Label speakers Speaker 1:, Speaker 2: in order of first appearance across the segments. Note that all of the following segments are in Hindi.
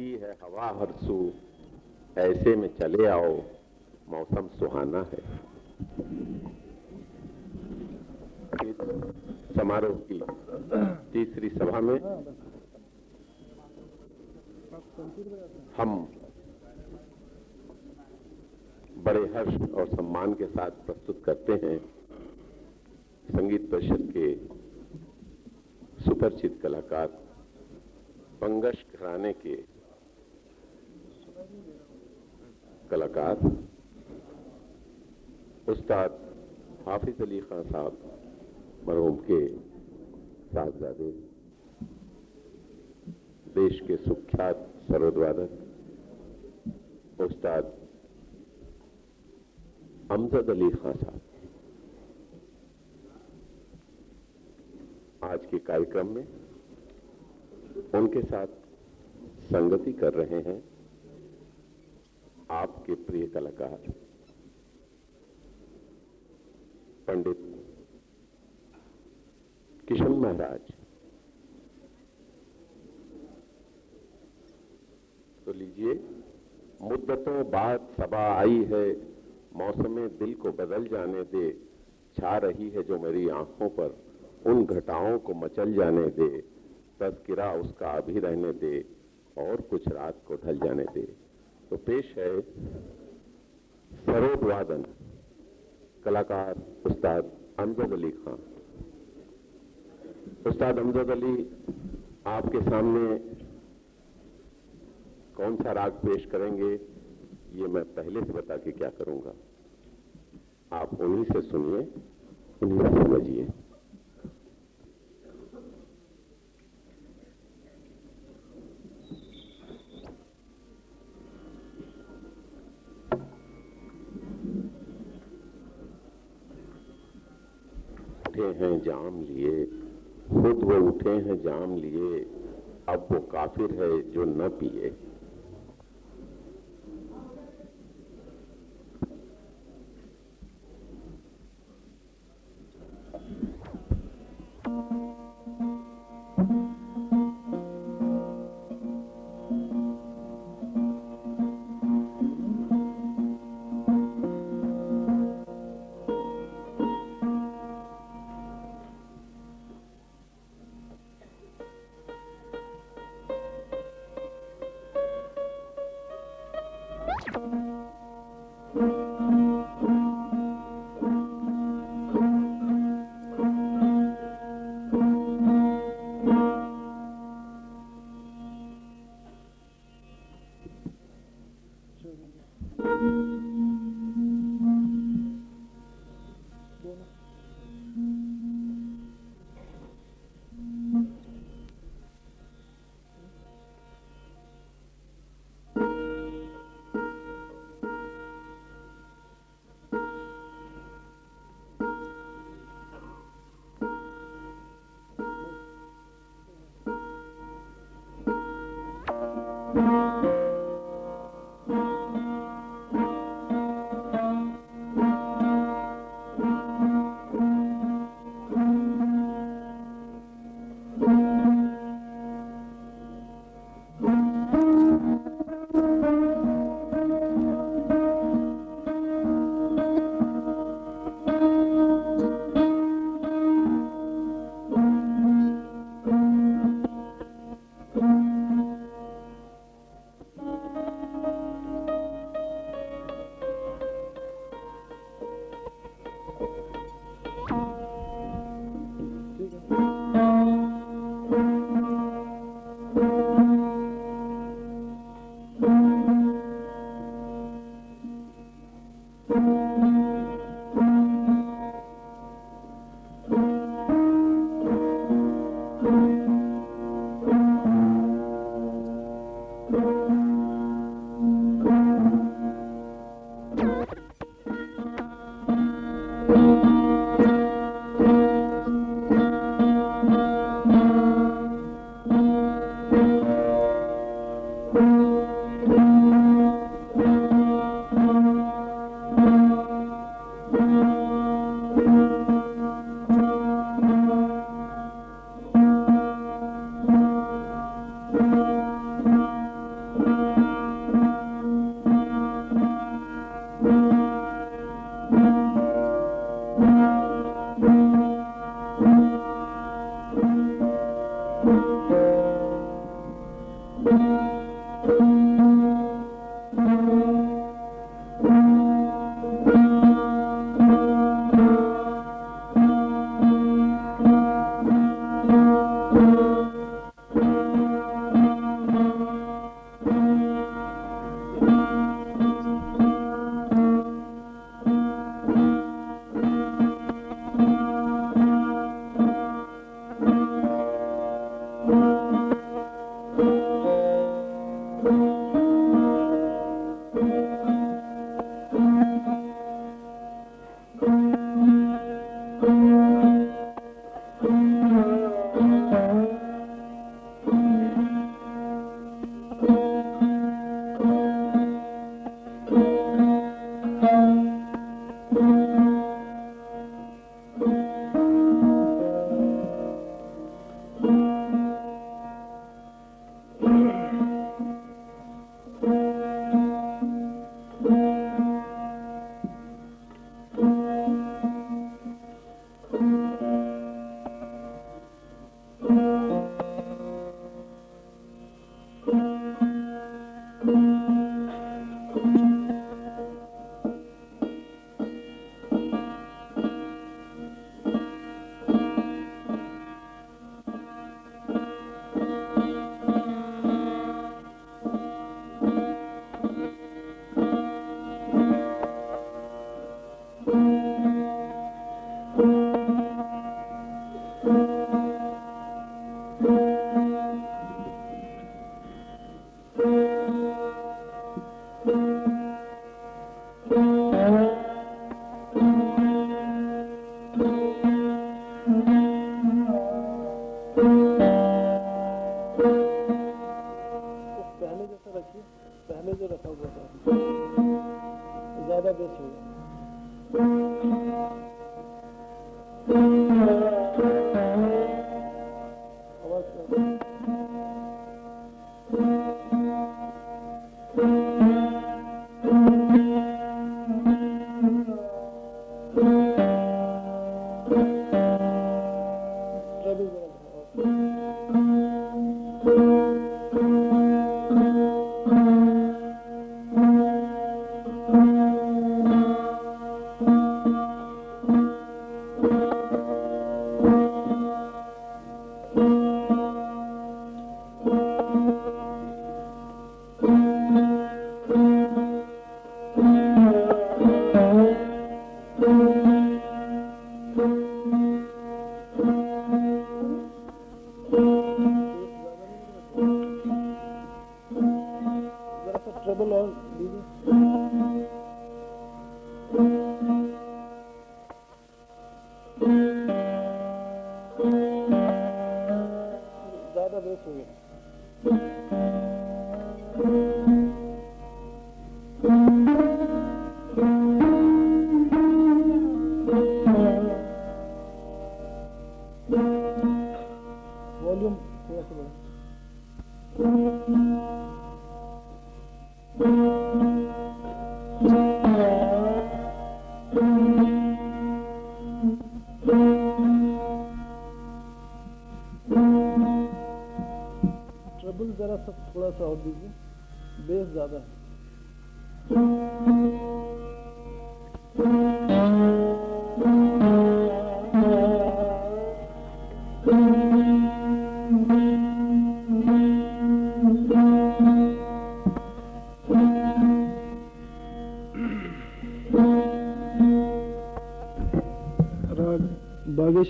Speaker 1: की है हवा हरसू ऐसे में चले आओ, मौसम सुहाना है। समारोह की तीसरी सभा में हम बड़े हर्ष और सम्मान के साथ प्रस्तुत करते हैं संगीत परिषद के सुपरिचित कलाकार पंगश घराने के कलाकार, उस्ताद हाफिज अली खान साहब, मरहूम के साहबजादे, देश के सुख्यात सरोदवादक उस्ताद अमजद अली खान साहब। आज के कार्यक्रम में उनके साथ संगति कर रहे हैं आपके प्रिय कलाकार, पंडित किशन महाराज। तो लीजिए, मुद्दतों बाद सभा आई है, मौसम दिल को बदल जाने दे, छा रही है जो मेरी आँखों पर, उन घटाओं को मचल जाने दे, तस्किरा उसका अभी रहने दे, और कुछ रात को ढल जाने दे। तो पेश है सरोद वादन, कलाकार उस्ताद अमजद अली खान उस्ताद अमजद अली, आपके सामने कौन सा राग पेश करेंगे, ये मैं पहले से बता के क्या करूँगा। आप उन्हीं से सुनिए, उन्हीं से समझिए उठे हैं जाम लिए। खुद वो उठे हैं जाम लिए। अब वो काफिर है जो न पिए।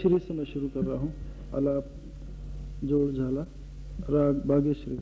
Speaker 2: बागेश्वरी से मैं शुरू कर रहा हूँ। अलाप जोड़ झाला राग बागेश्वरी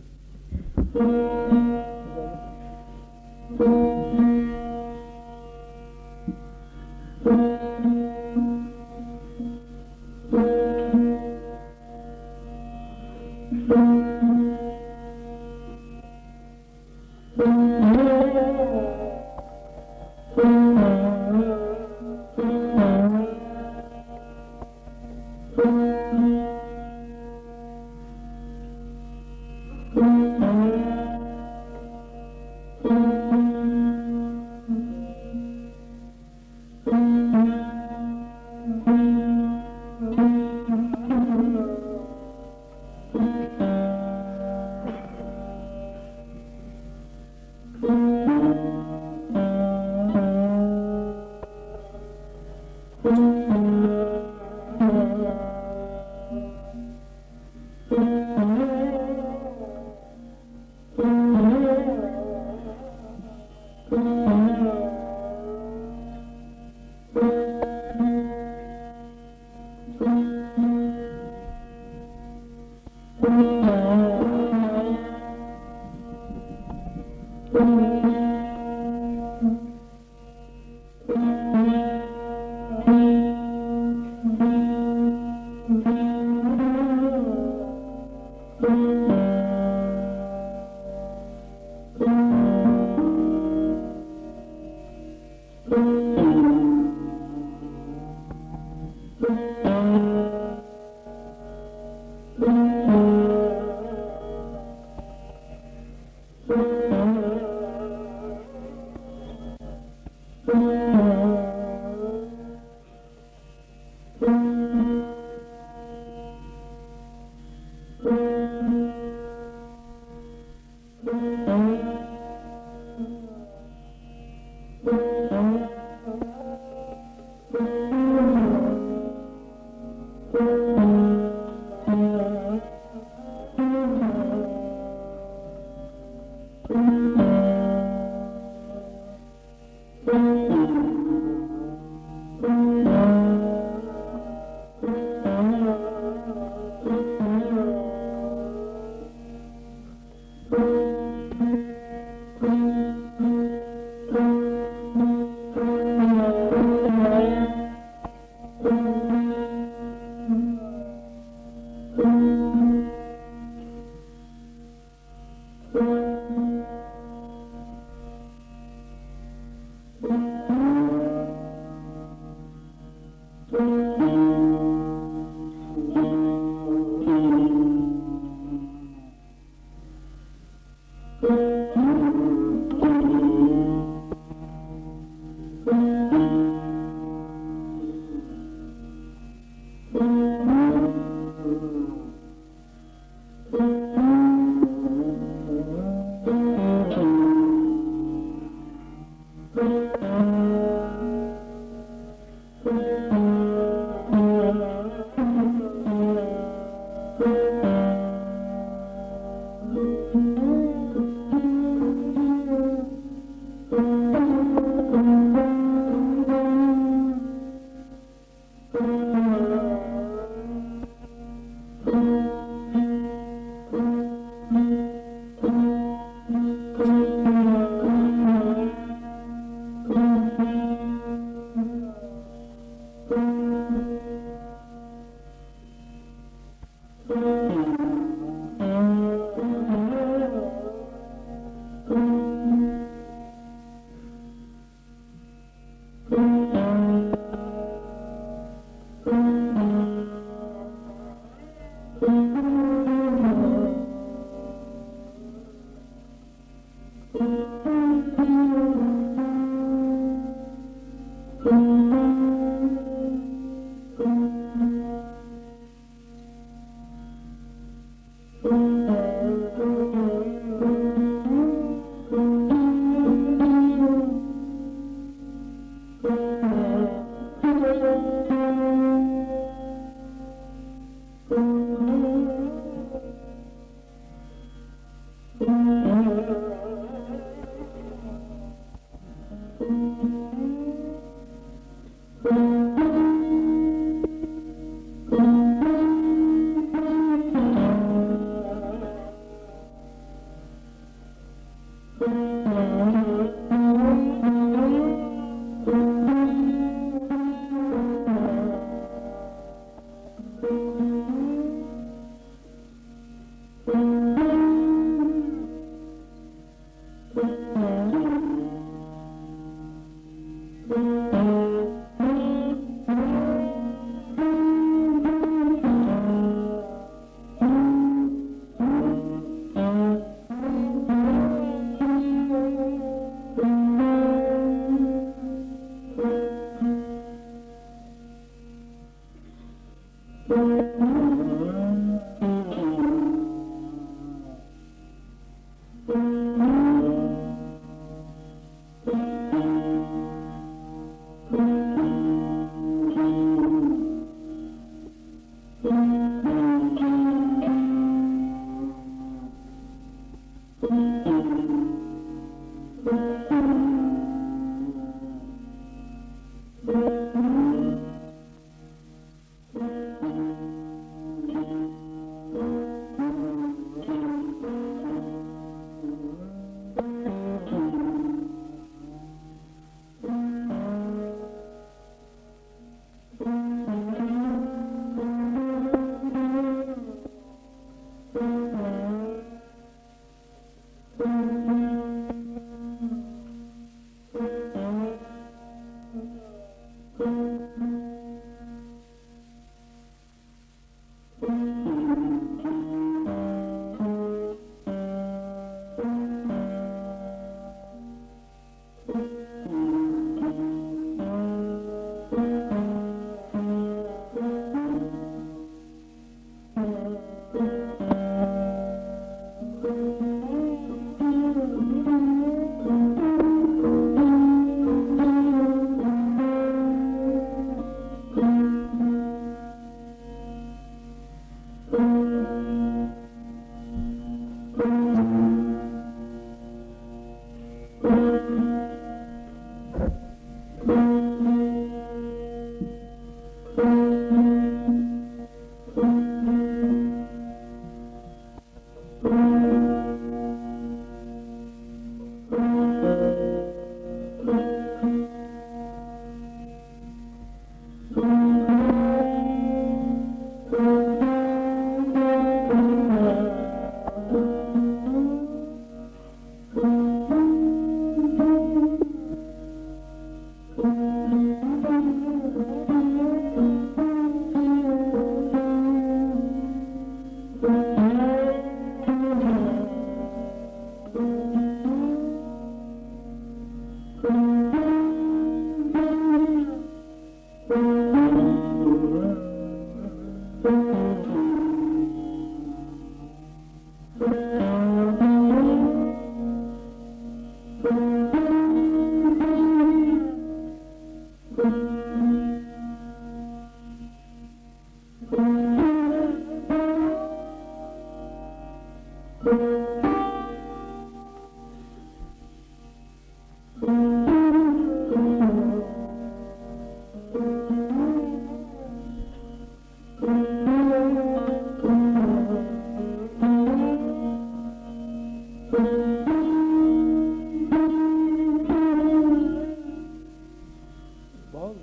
Speaker 2: बहुत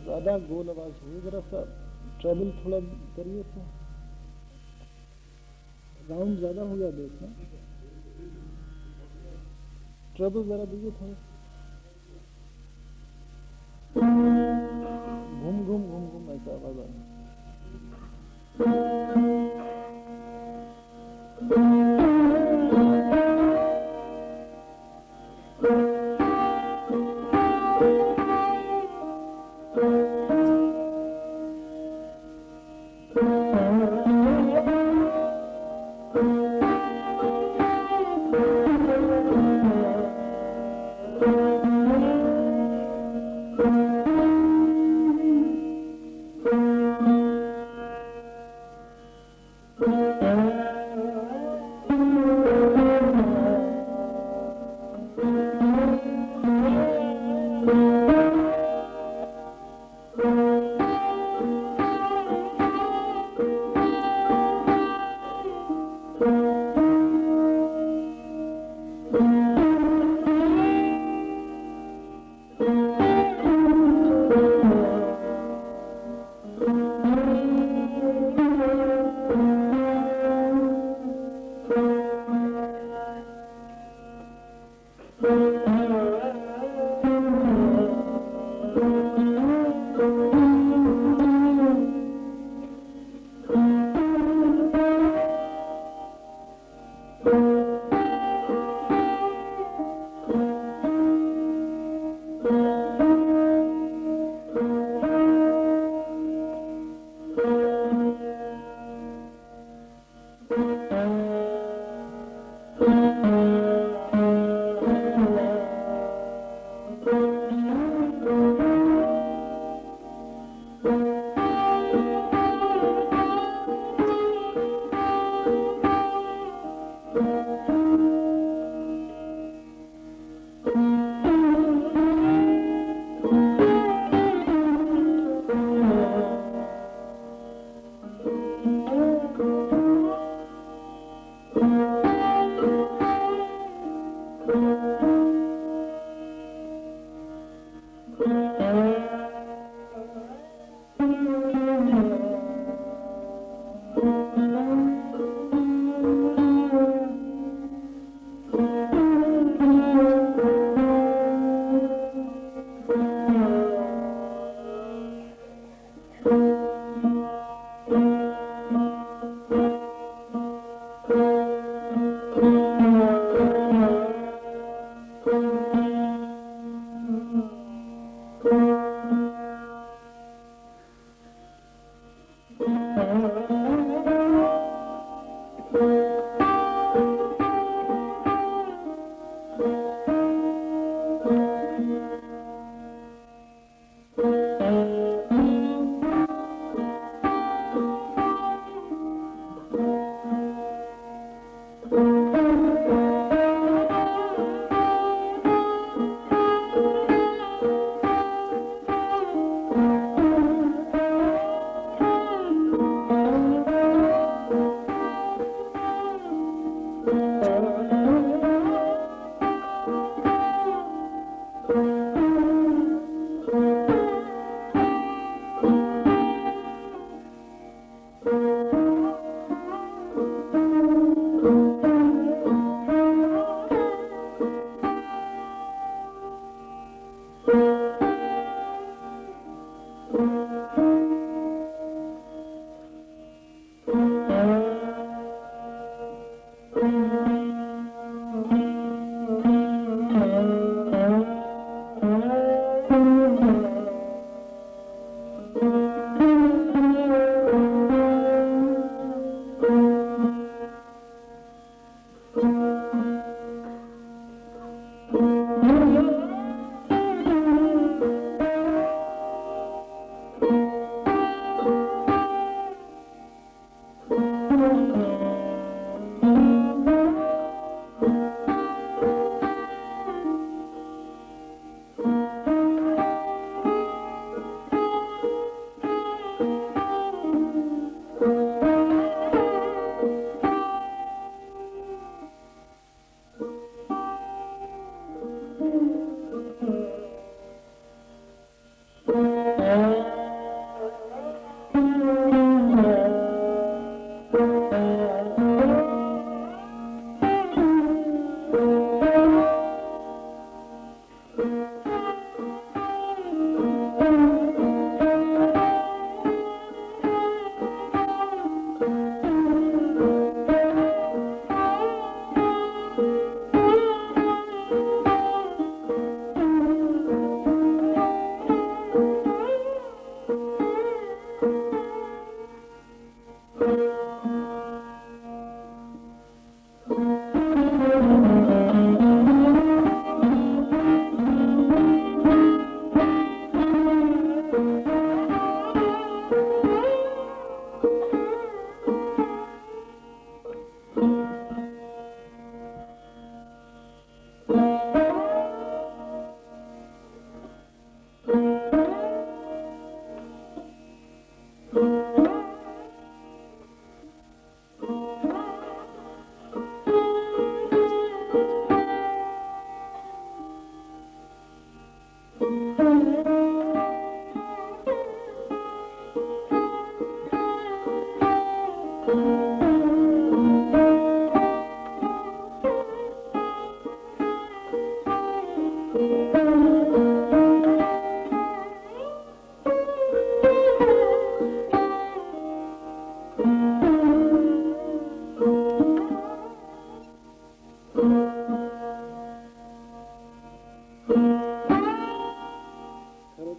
Speaker 2: ज़्यादा गोल आवाज़ हुई जरा सा ट्रेवल थोड़ा करिए तो। राउंड ज़्यादा हो गया देखना ट्रेवल जरा दीजिए थोड़ा।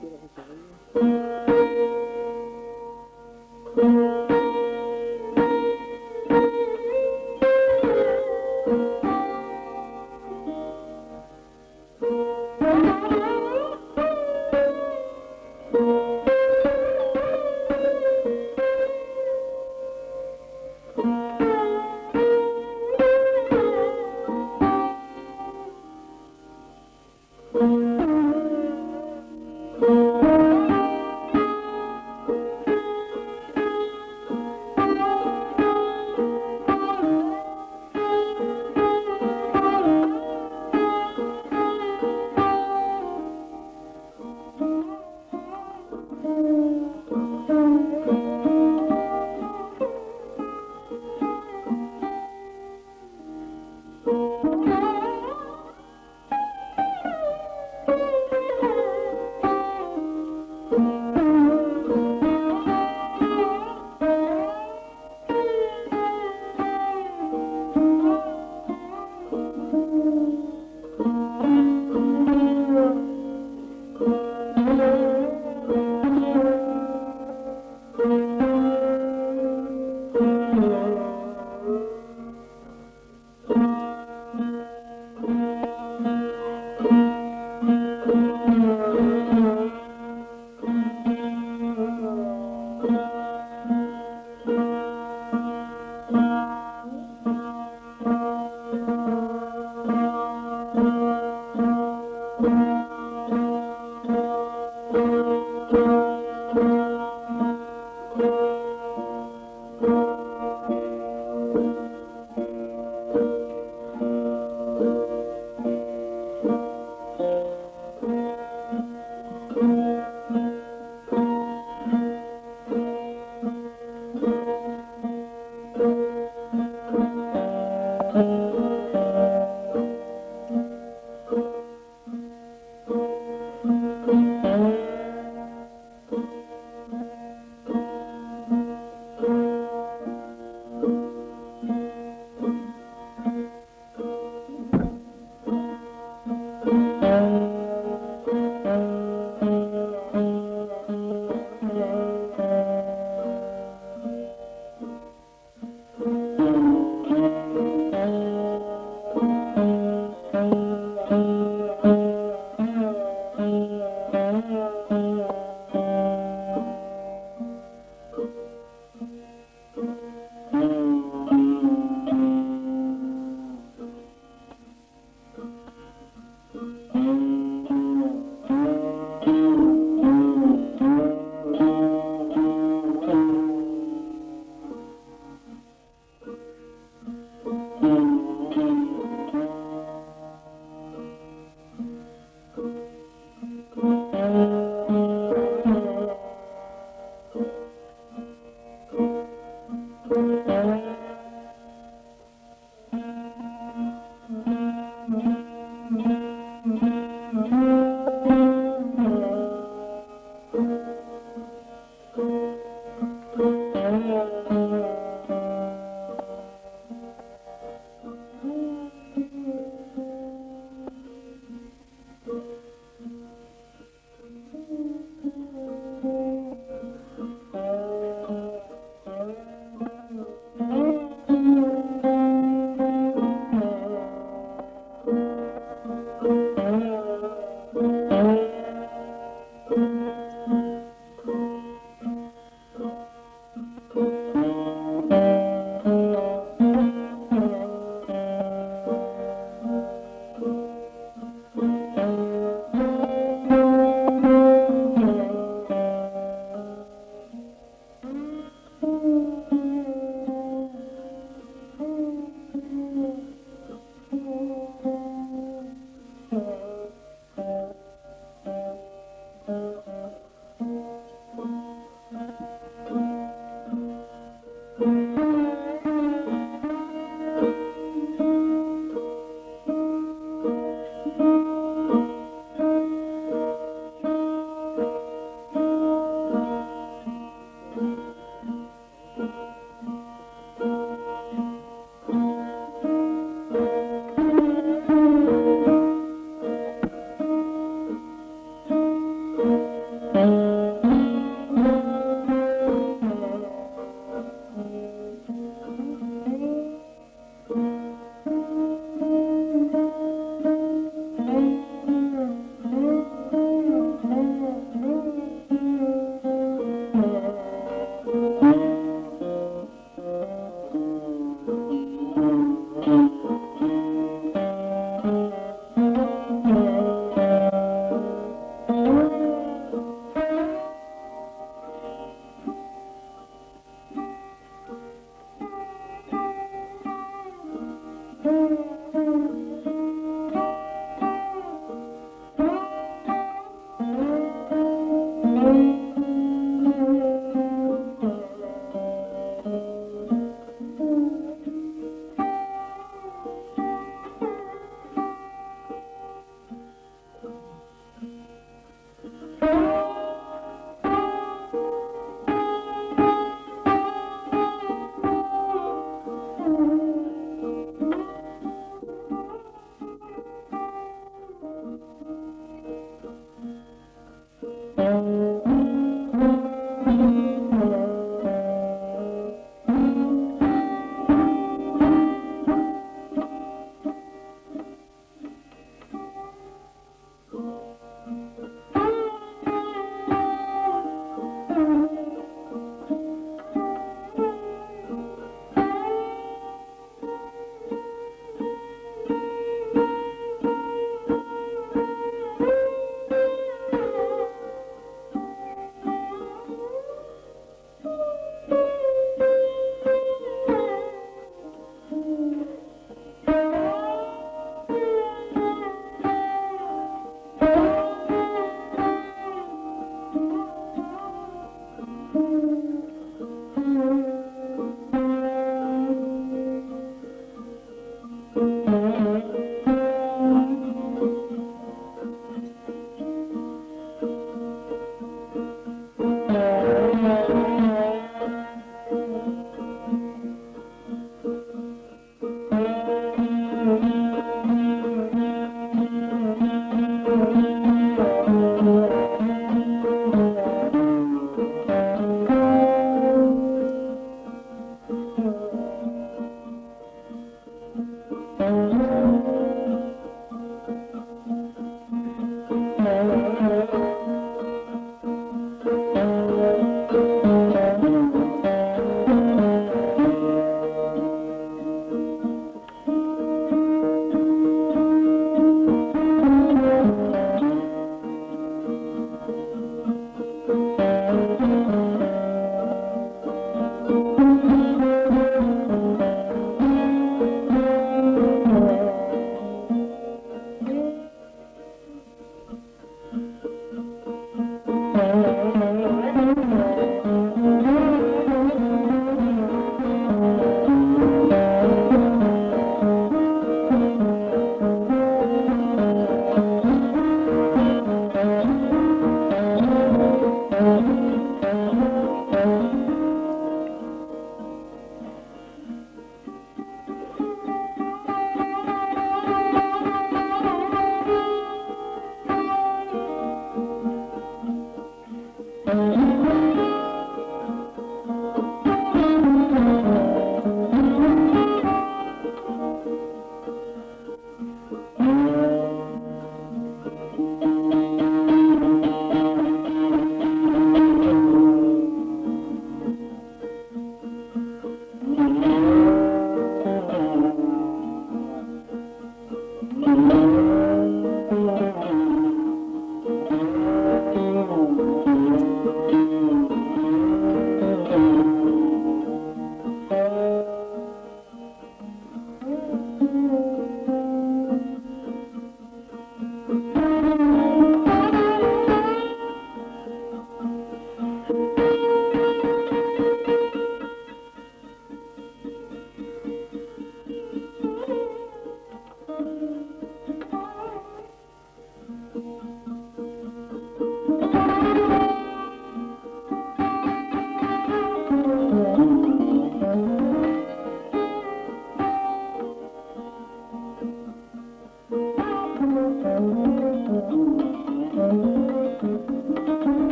Speaker 2: Thank you.